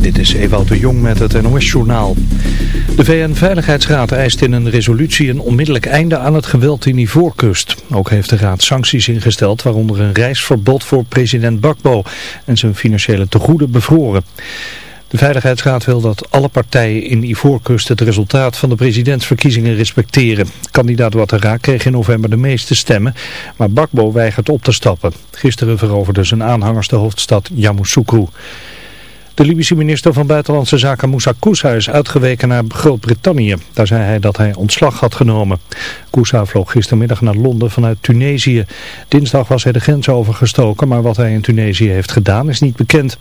Dit is Ewout de Jong met het NOS-journaal. De VN-veiligheidsraad eist in een resolutie een onmiddellijk einde aan het geweld in Ivoorkust. Ook heeft de raad sancties ingesteld, waaronder een reisverbod voor president Bakbo en zijn financiële tegoeden bevroren. De Veiligheidsraad wil dat alle partijen in Ivoorkust het resultaat van de presidentsverkiezingen respecteren. Kandidaat Ouattara kreeg in november de meeste stemmen, maar Bakbo weigert op te stappen. Gisteren veroverde zijn aanhangers de hoofdstad Yamoussoukro. De Libische minister van Buitenlandse Zaken Moussa Koussa is uitgeweken naar Groot-Brittannië. Daar zei hij dat hij ontslag had genomen. Koussa vloog gistermiddag naar Londen vanuit Tunesië. Dinsdag was hij de grens overgestoken, maar wat hij in Tunesië heeft gedaan is niet bekend.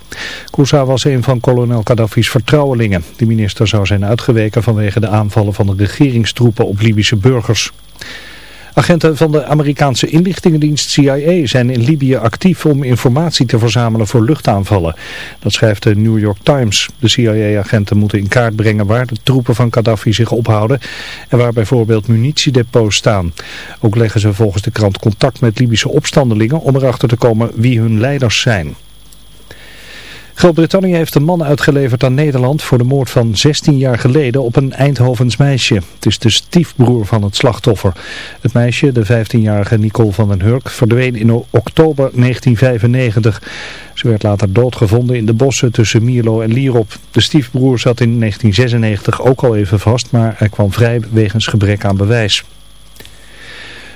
Koussa was een van kolonel Gaddafi's vertrouwelingen. De minister zou zijn uitgeweken vanwege de aanvallen van de regeringstroepen op Libische burgers. Agenten van de Amerikaanse inlichtingendienst CIA zijn in Libië actief om informatie te verzamelen voor luchtaanvallen. Dat schrijft de New York Times. De CIA-agenten moeten in kaart brengen waar de troepen van Gaddafi zich ophouden en waar bijvoorbeeld munitiedepots staan. Ook leggen ze volgens de krant contact met Libische opstandelingen om erachter te komen wie hun leiders zijn. Groot-Brittannië heeft een man uitgeleverd aan Nederland voor de moord van 16 jaar geleden op een Eindhovens meisje. Het is de stiefbroer van het slachtoffer. Het meisje, de 15-jarige Nicole van den Hurk, verdween in oktober 1995. Ze werd later doodgevonden in de bossen tussen Mierlo en Lierop. De stiefbroer zat in 1996 ook al even vast, maar hij kwam vrij wegens gebrek aan bewijs.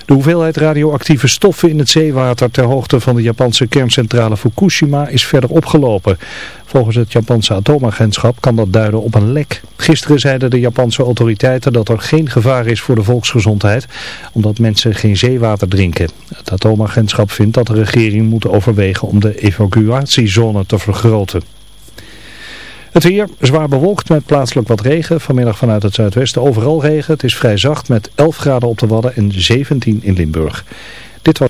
De hoeveelheid radioactieve stoffen in het zeewater ter hoogte van de Japanse kerncentrale Fukushima is verder opgelopen. Volgens het Japanse atoomagentschap kan dat duiden op een lek. Gisteren zeiden de Japanse autoriteiten dat er geen gevaar is voor de volksgezondheid, omdat mensen geen zeewater drinken. Het atoomagentschap vindt dat de regering moet overwegen om de evacuatiezone te vergroten. Het weer zwaar bewolkt met plaatselijk wat regen. Vanmiddag vanuit het zuidwesten overal regen. Het is vrij zacht met 11 graden op de Wadden en 17 in Limburg. Dit was...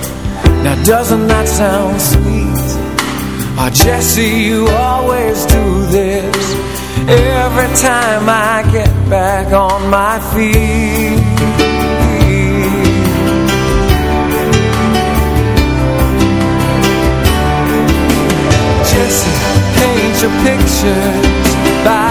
now doesn't that sound sweet? Oh Jesse, you always do this Every time I get back on my feet Jesse, paint your pictures About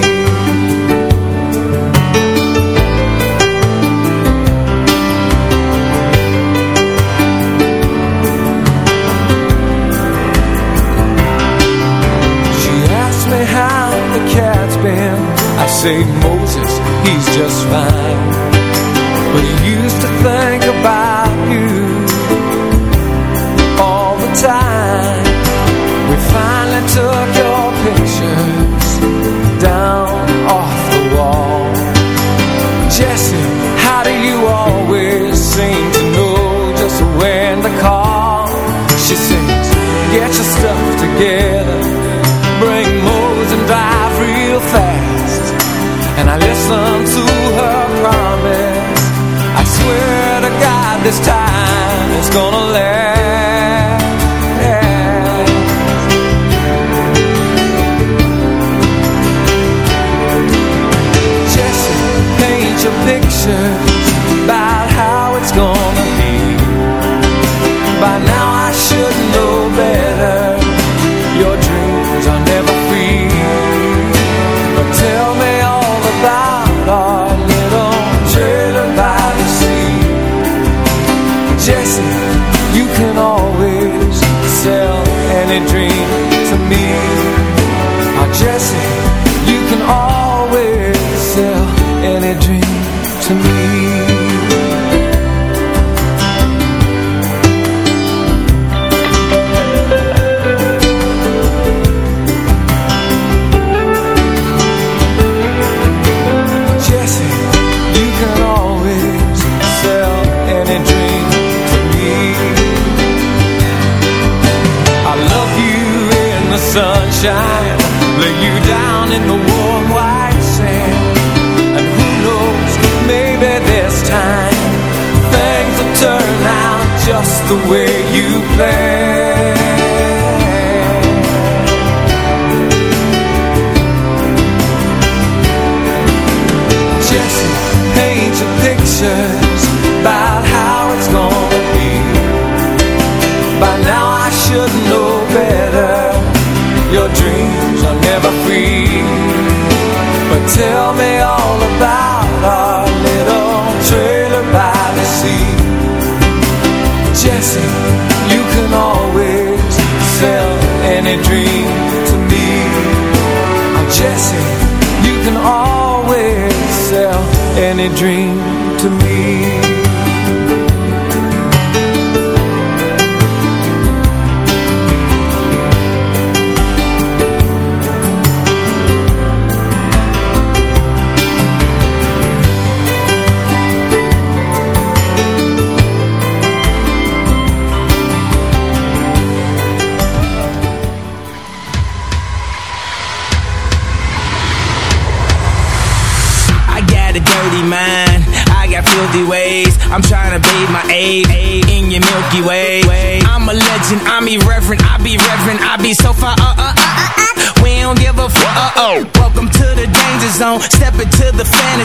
say Moses, he's just fine. But he used to think this time it's gonna last. sunshine Lay you down in the warm white sand. And who knows, maybe this time Things will turn out just the way you planned. Just paint a picture.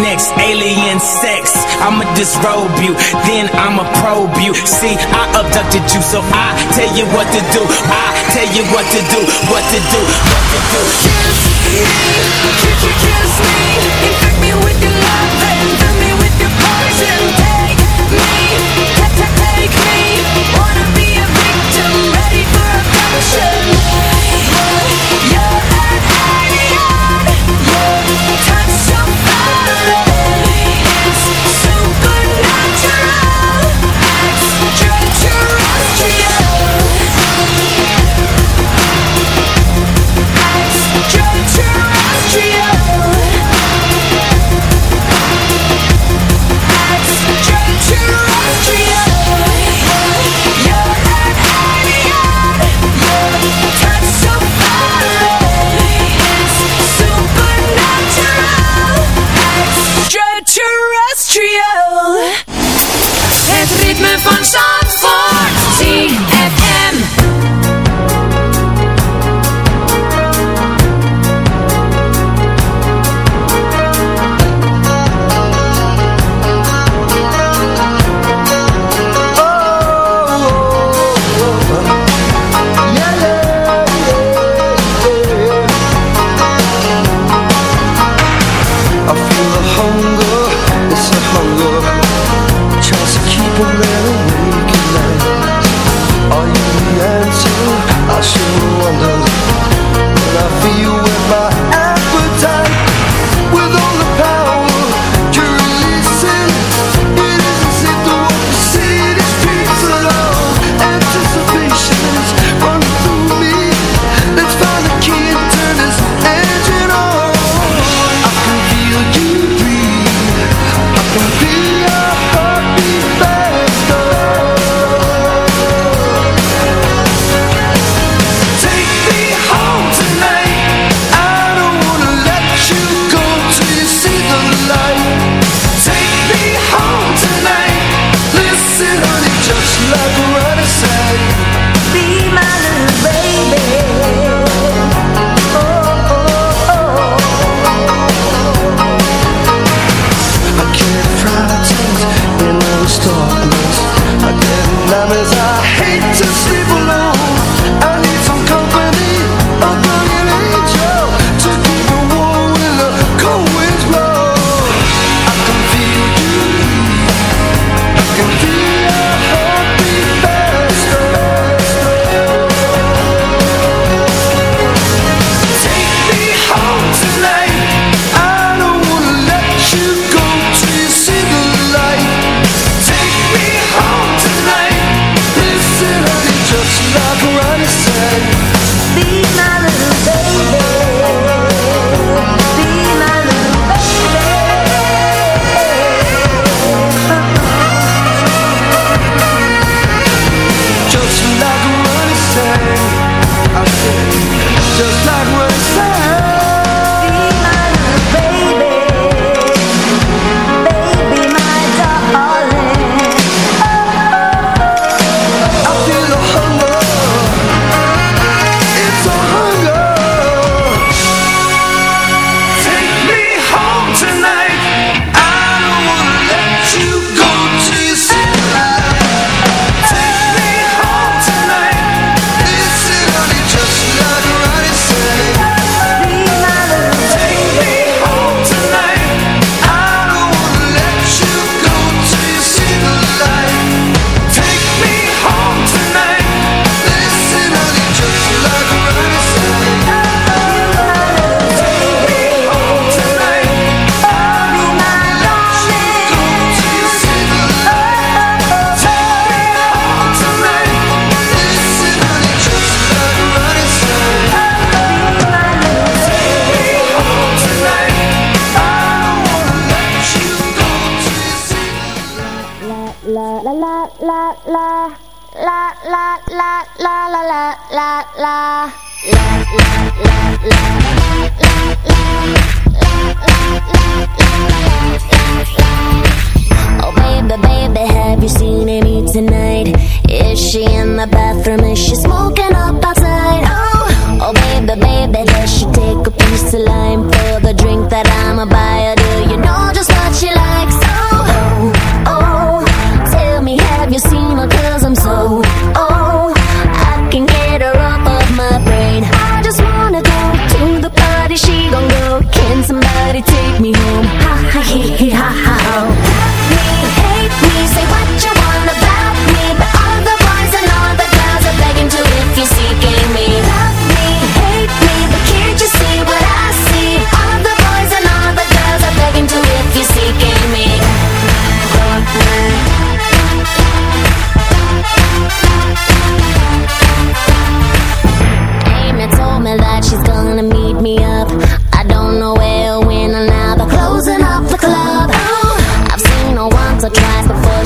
Next? Alien sex. I'ma disrobe you, then I'ma probe you. See, I abducted you, so I tell you what to do. I tell you what to do, what to do, what to do. Kiss, kiss, kiss me, infect me with your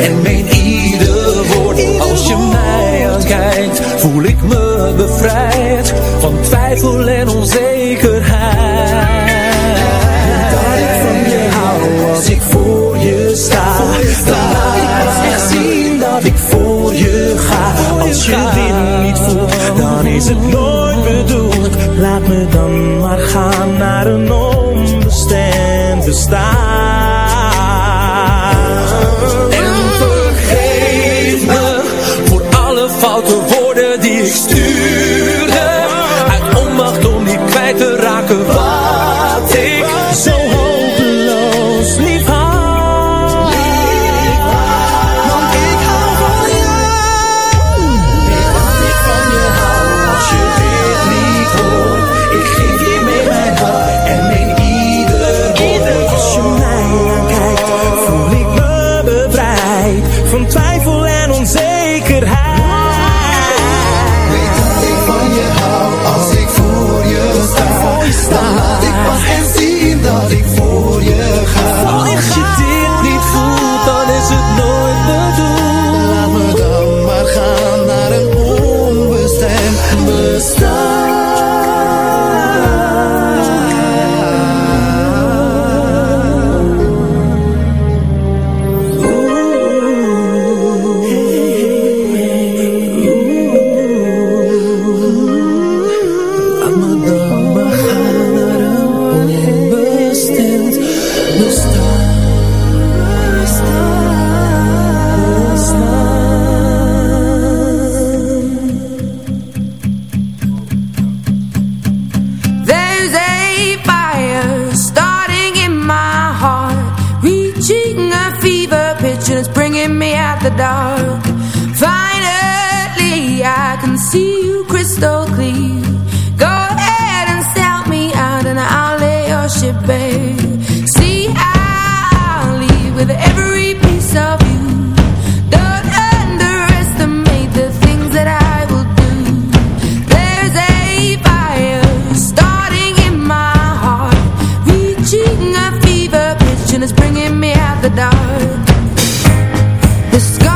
en meen ieder woord. Als je mij aankijkt, voel ik me bevrijd van twijfel en onzekerheid. Dat ik van je hou als ik voor je sta. Dan laat ik pas zien dat ik voor je ga. Als je dit niet voelt, dan is het nooit bedoeld. Laat me dan maar gaan naar een The sky.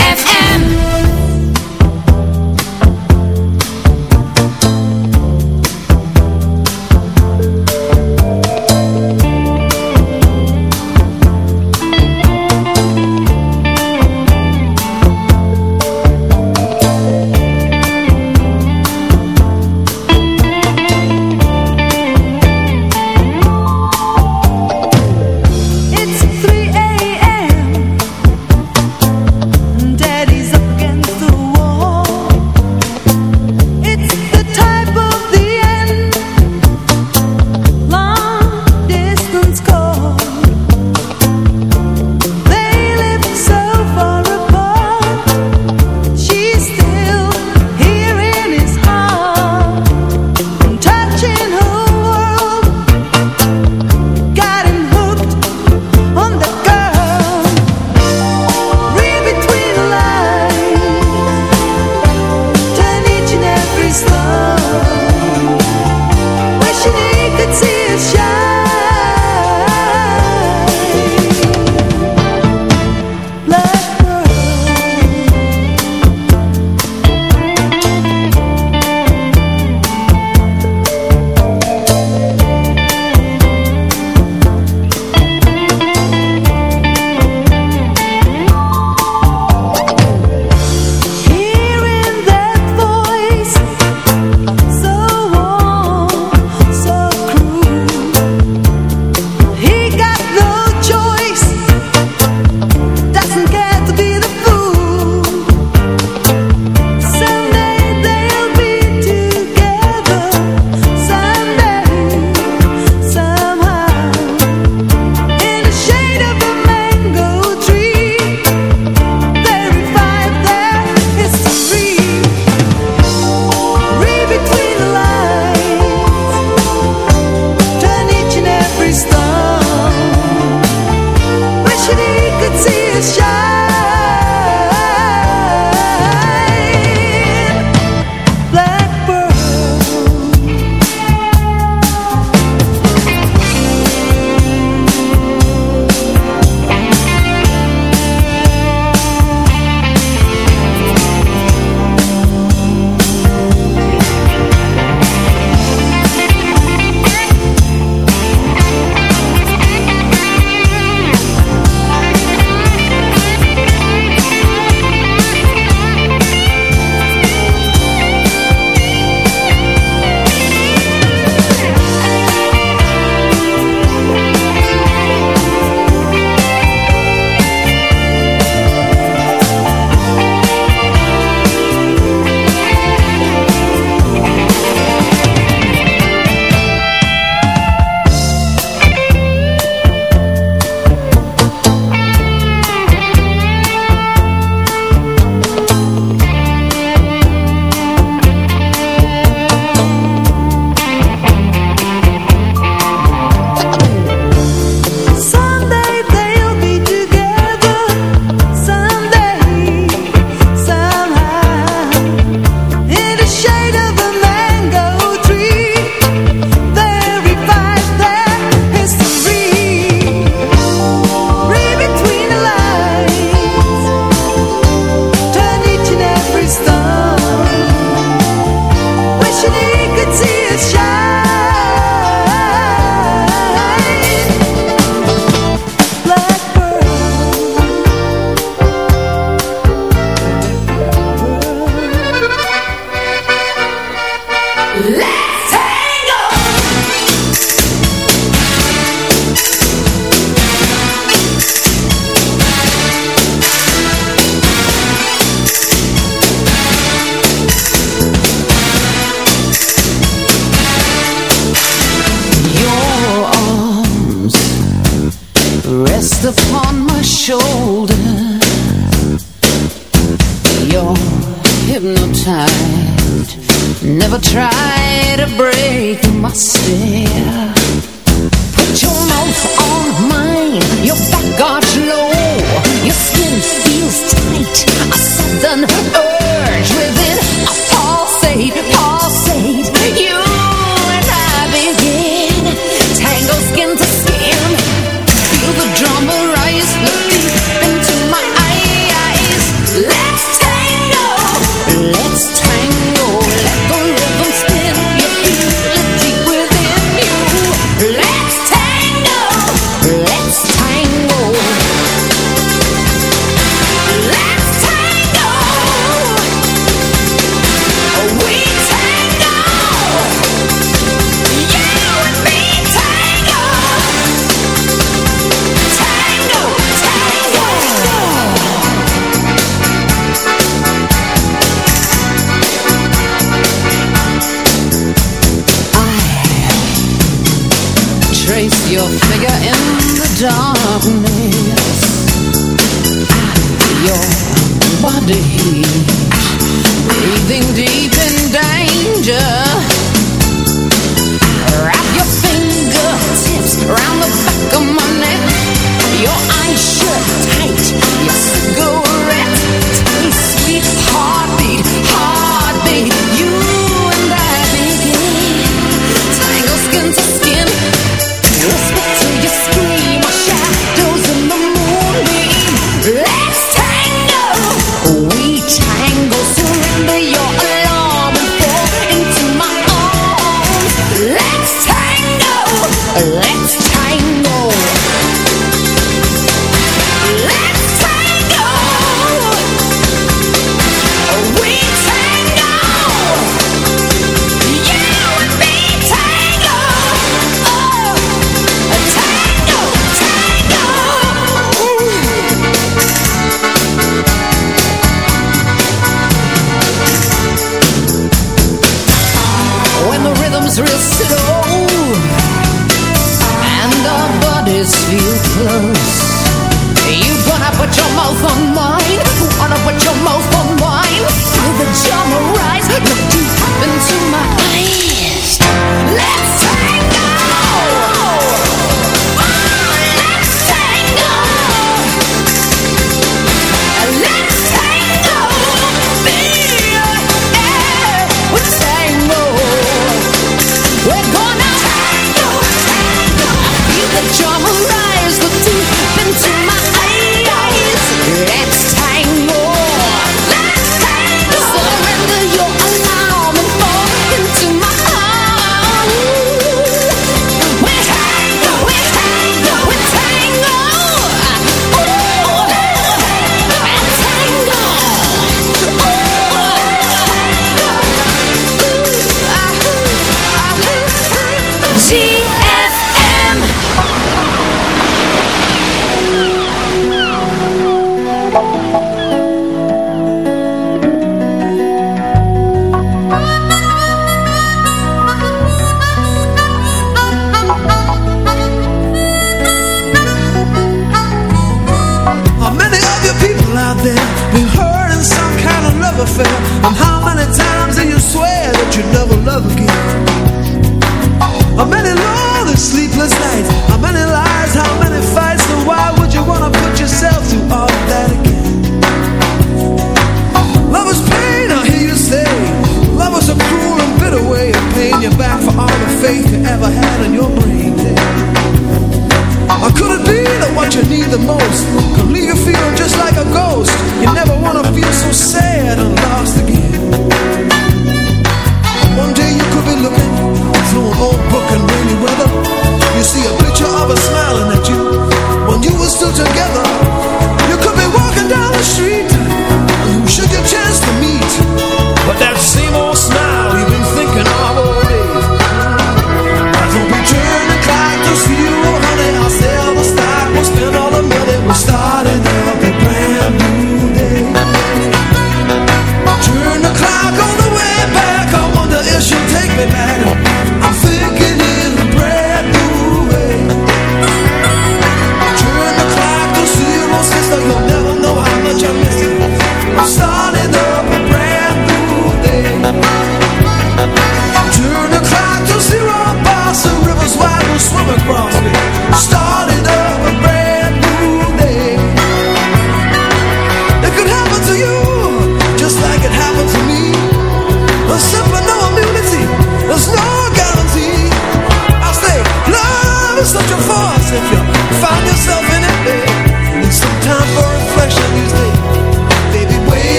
never try to break my spirit.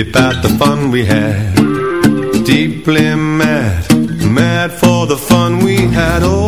About the fun we had. Deeply mad, mad for the fun we had. Oh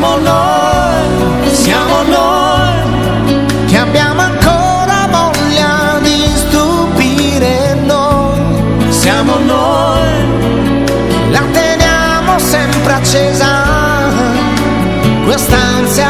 siamo noi, siamo noi che abbiamo ancora voglia di stupire noi, siamo noi, la teniamo sempre accesa, quest'ansia